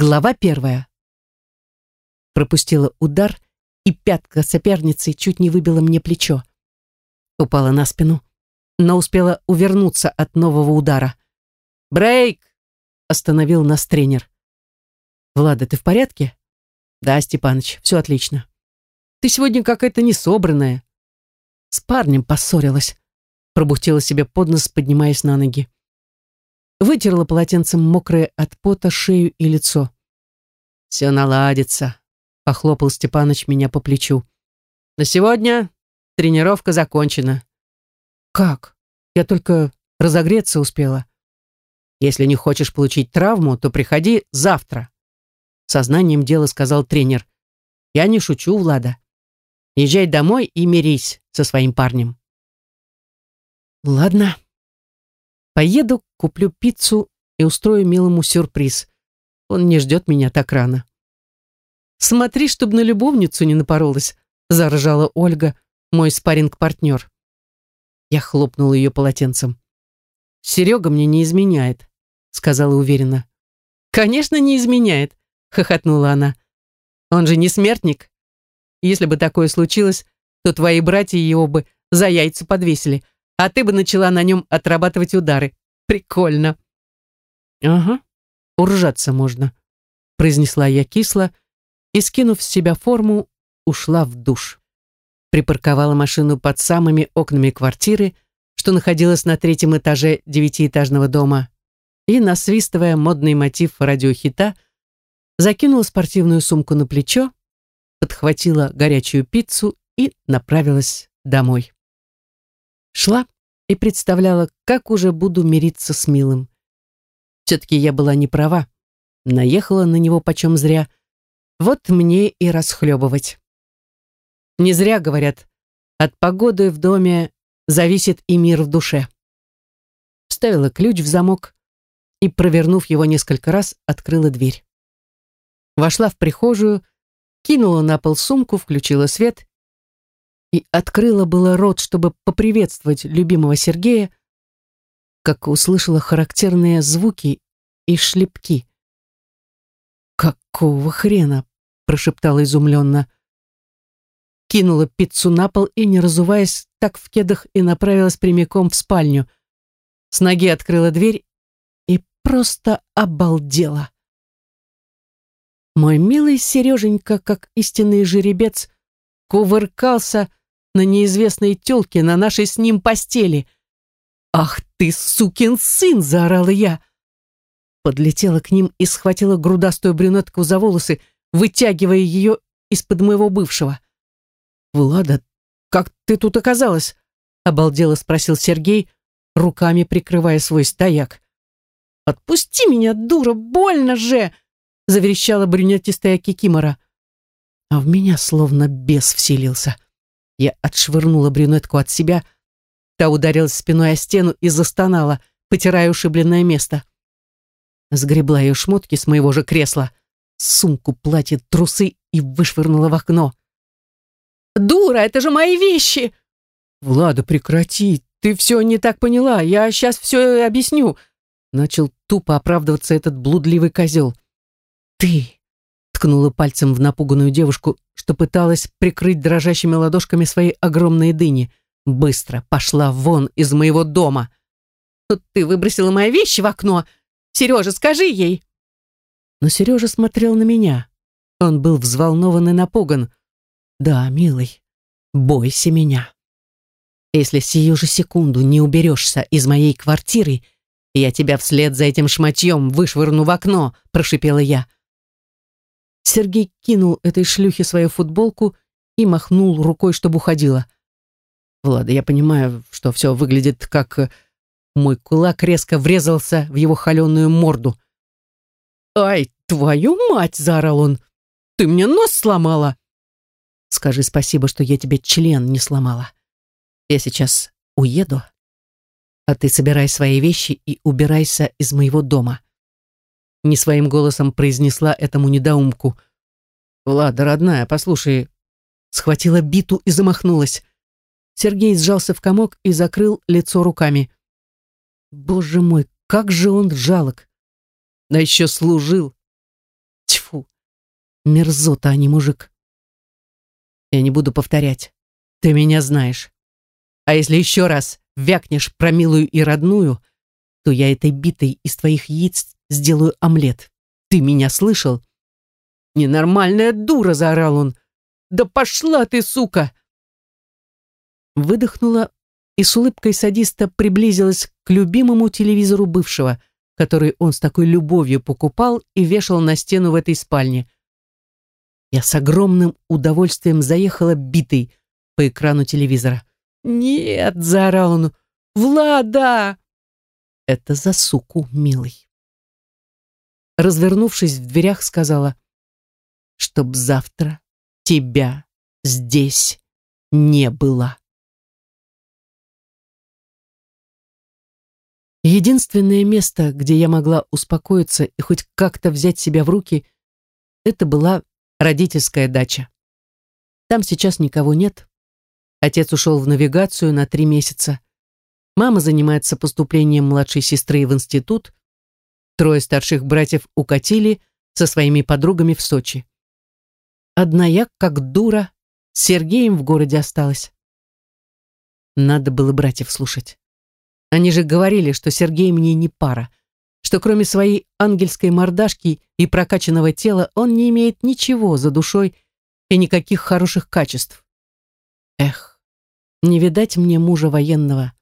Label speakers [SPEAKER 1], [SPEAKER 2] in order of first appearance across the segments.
[SPEAKER 1] Глава первая. Пропустила удар, и пятка соперницы чуть не выбила мне плечо. Упала на спину, но успела увернуться от нового удара. «Брейк!» — остановил нас тренер. «Влада, ты в порядке?» «Да, Степаныч, все отлично. Ты сегодня какая-то несобранная». С парнем поссорилась. Пробухтела себе под нос, поднимаясь на ноги вытерла полотенцем мокрое от пота шею и лицо. «Все наладится», — похлопал Степаныч меня по плечу. «На сегодня тренировка закончена». «Как? Я только разогреться успела». «Если не хочешь получить травму, то приходи завтра», — сознанием дела сказал тренер. «Я не шучу, Влада. Езжай домой и мирись со своим парнем». «Ладно», Поеду, куплю пиццу и устрою милому сюрприз. Он не ждет меня так рано. «Смотри, чтобы на любовницу не напоролась», заржала Ольга, мой спарринг-партнер. Я хлопнула ее полотенцем. «Серега мне не изменяет», сказала уверенно. «Конечно, не изменяет», хохотнула она. «Он же не смертник. Если бы такое случилось, то твои братья его бы за яйца подвесили, а ты бы начала на нем отрабатывать удары. Прикольно. Ага, уржаться можно, произнесла я кисло и, скинув с себя форму, ушла в душ. Припарковала машину под самыми окнами квартиры, что находилась на третьем этаже девятиэтажного дома, и, насвистывая модный мотив радиохита, закинула спортивную сумку на плечо, подхватила горячую пиццу и направилась домой. Шла и представляла, как уже буду мириться с милым. Все-таки я была не права. Наехала на него почем зря. Вот мне и расхлебывать. Не зря говорят, от погоды в доме зависит и мир в душе. Вставила ключ в замок и, провернув его несколько раз, открыла дверь. Вошла в прихожую, кинула на пол сумку, включила свет и открыла было рот, чтобы поприветствовать любимого Сергея, как услышала характерные звуки и шлепки. «Какого хрена?» — прошептала изумленно. Кинула пиццу на пол и, не разуваясь, так в кедах и направилась прямиком в спальню. С ноги открыла дверь и просто обалдела. Мой милый Сереженька, как истинный жеребец, кувыркался, на неизвестной тёлке на нашей с ним постели. «Ах ты, сукин сын!» — заорала я. Подлетела к ним и схватила грудастую брюнетку за волосы, вытягивая ее из-под моего бывшего. «Влада, как ты тут оказалась?» — обалдело спросил Сергей, руками прикрывая свой стояк. «Отпусти меня, дура, больно же!» — заверещала брюнетистая Кикимора. А в меня словно бес вселился. Я отшвырнула брюнетку от себя. Та ударилась спиной о стену и застонала, потирая ушибленное место. Сгребла ее шмотки с моего же кресла, сумку, платье, трусы и вышвырнула в окно. «Дура, это же мои вещи!» «Влада, прекрати, ты все не так поняла, я сейчас все объясню», начал тупо оправдываться этот блудливый козел. «Ты ткнула пальцем в напуганную девушку, что пыталась прикрыть дрожащими ладошками свои огромные дыни. «Быстро пошла вон из моего дома!» «Тут ты выбросила мои вещи в окно! Сережа, скажи ей!» Но Сережа смотрел на меня. Он был взволнован и напуган. «Да, милый, бойся меня. Если сию же секунду не уберешься из моей квартиры, я тебя вслед за этим шматьем вышвырну в окно», прошипела я. Сергей кинул этой шлюхе свою футболку и махнул рукой, чтобы уходила. Влада, я понимаю, что все выглядит как... Э, мой кулак резко врезался в его холеную морду. «Ай, твою мать!» — заорал он. «Ты мне нос сломала!» «Скажи спасибо, что я тебе член не сломала. Я сейчас уеду, а ты собирай свои вещи и убирайся из моего дома не своим голосом произнесла этому недоумку. «Влада, родная, послушай». Схватила биту и замахнулась. Сергей сжался в комок и закрыл лицо руками. Боже мой, как же он жалок. Да еще служил. Мерзота, а не мужик. Я не буду повторять. Ты меня знаешь. А если еще раз вякнешь про милую и родную, то я этой битой из твоих яиц сделаю омлет. Ты меня слышал? Ненормальная дура, заорал он. Да пошла ты, сука! Выдохнула и с улыбкой садиста приблизилась к любимому телевизору бывшего, который он с такой любовью покупал и вешал на стену в этой спальне. Я с огромным удовольствием заехала битой по экрану телевизора. «Нет!» — заорал он. «Влада!» «Это за суку, милый!» Развернувшись в дверях, сказала, «Чтоб завтра тебя здесь не было». Единственное место, где я могла успокоиться и хоть как-то взять себя в руки, это была родительская дача. Там сейчас никого нет. Отец ушел в навигацию на три месяца. Мама занимается поступлением младшей сестры в институт. Трое старших братьев укатили со своими подругами в Сочи. Одна я, как дура, с Сергеем в городе осталась. Надо было братьев слушать. Они же говорили, что Сергей мне не пара, что кроме своей ангельской мордашки и прокачанного тела он не имеет ничего за душой и никаких хороших качеств. Эх, не видать мне мужа военного.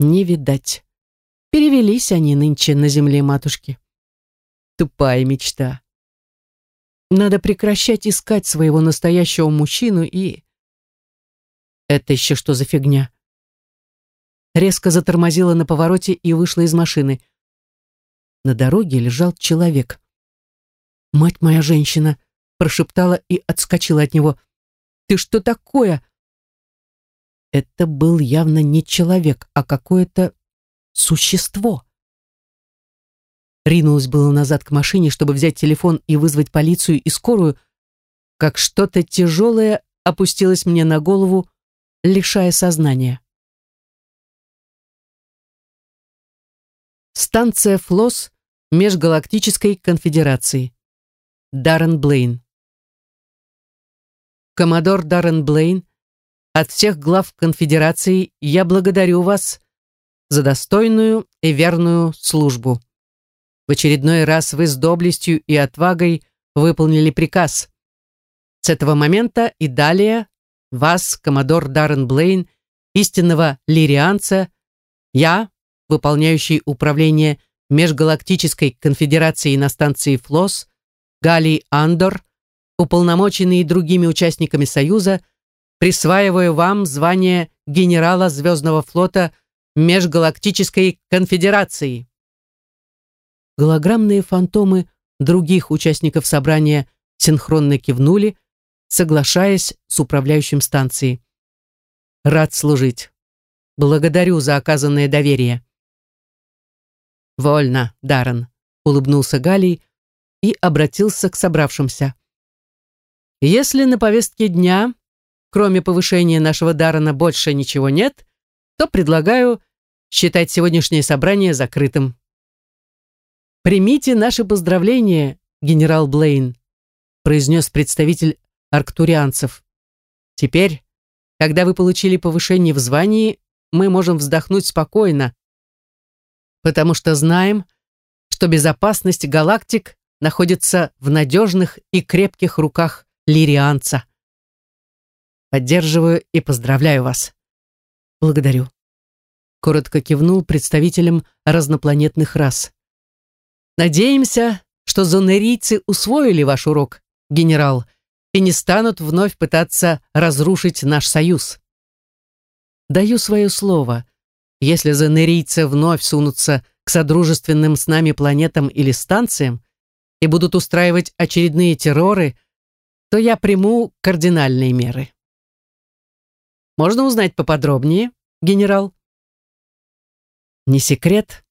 [SPEAKER 1] Не видать. Перевелись они нынче на земле матушки. Тупая мечта. Надо прекращать искать своего настоящего мужчину и... Это еще что за фигня? резко затормозила на повороте и вышла из машины. На дороге лежал человек. «Мать моя женщина!» прошептала и отскочила от него. «Ты что такое?» Это был явно не человек, а какое-то существо. Ринулась было назад к машине, чтобы взять телефон и вызвать полицию и скорую, как что-то тяжелое опустилось мне на голову, лишая сознания. Станция Флос Межгалактической конфедерации. Даррен Блейн. Коммодор Даррен Блейн, от всех глав конфедерации я благодарю вас за достойную и верную службу. В очередной раз вы с доблестью и отвагой выполнили приказ. С этого момента и далее вас, коммодор Даррен Блейн, истинного лирианца, я, выполняющий управление Межгалактической конфедерацией на станции Флос, Галий Андор, уполномоченный другими участниками Союза, присваиваю вам звание генерала Звездного флота Межгалактической конфедерации. Голограммные фантомы других участников собрания синхронно кивнули, соглашаясь с управляющим станцией. Рад служить. Благодарю за оказанное доверие. «Вольно, Даррен», — улыбнулся Галий и обратился к собравшимся. «Если на повестке дня, кроме повышения нашего Даррена, больше ничего нет, то предлагаю считать сегодняшнее собрание закрытым». «Примите наши поздравления, генерал Блейн», произнес представитель арктурианцев. «Теперь, когда вы получили повышение в звании, мы можем вздохнуть спокойно, потому что знаем, что безопасность галактик находится в надежных и крепких руках лирианца. Поддерживаю и поздравляю вас. Благодарю. Коротко кивнул представителям разнопланетных рас. Надеемся, что зонерийцы усвоили ваш урок, генерал, и не станут вновь пытаться разрушить наш союз. Даю свое слово, если занырийцы вновь сунутся к содружественным с нами планетам или станциям и будут устраивать очередные терроры, то я приму кардинальные меры. Можно узнать поподробнее, генерал? Не секрет,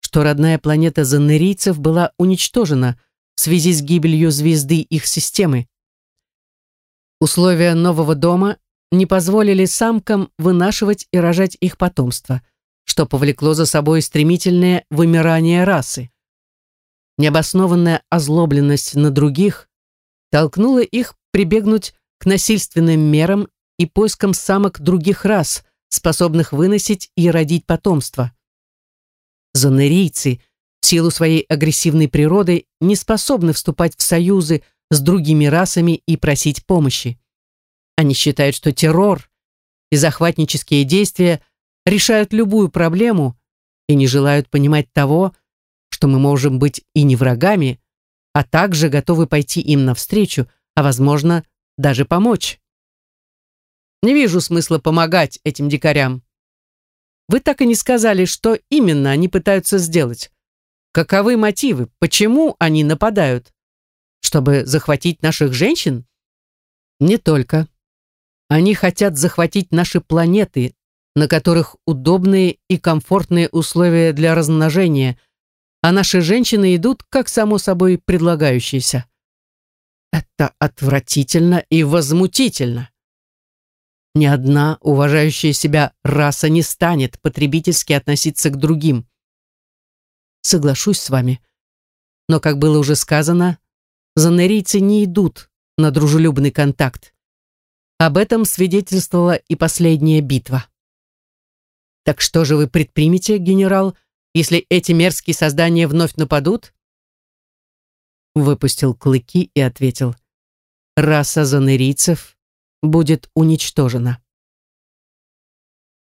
[SPEAKER 1] что родная планета занырийцев была уничтожена в связи с гибелью звезды их системы. Условия нового дома не позволили самкам вынашивать и рожать их потомство – что повлекло за собой стремительное вымирание расы. Необоснованная озлобленность на других, толкнуло их прибегнуть к насильственным мерам и поискам самок других рас, способных выносить и родить потомство. Зонерийцы в силу своей агрессивной природы не способны вступать в союзы с другими расами и просить помощи. Они считают, что террор и захватнические действия решают любую проблему и не желают понимать того, что мы можем быть и не врагами, а также готовы пойти им навстречу, а, возможно, даже помочь. Не вижу смысла помогать этим дикарям. Вы так и не сказали, что именно они пытаются сделать. Каковы мотивы? Почему они нападают? Чтобы захватить наших женщин? Не только. Они хотят захватить наши планеты, на которых удобные и комфортные условия для размножения, а наши женщины идут, как само собой предлагающиеся. Это отвратительно и возмутительно. Ни одна уважающая себя раса не станет потребительски относиться к другим. Соглашусь с вами. Но, как было уже сказано, занерийцы не идут на дружелюбный контакт. Об этом свидетельствовала и последняя битва. Так что же вы предпримете, генерал, если эти мерзкие создания вновь нападут? Выпустил клыки и ответил. Раса занерийцев будет уничтожена.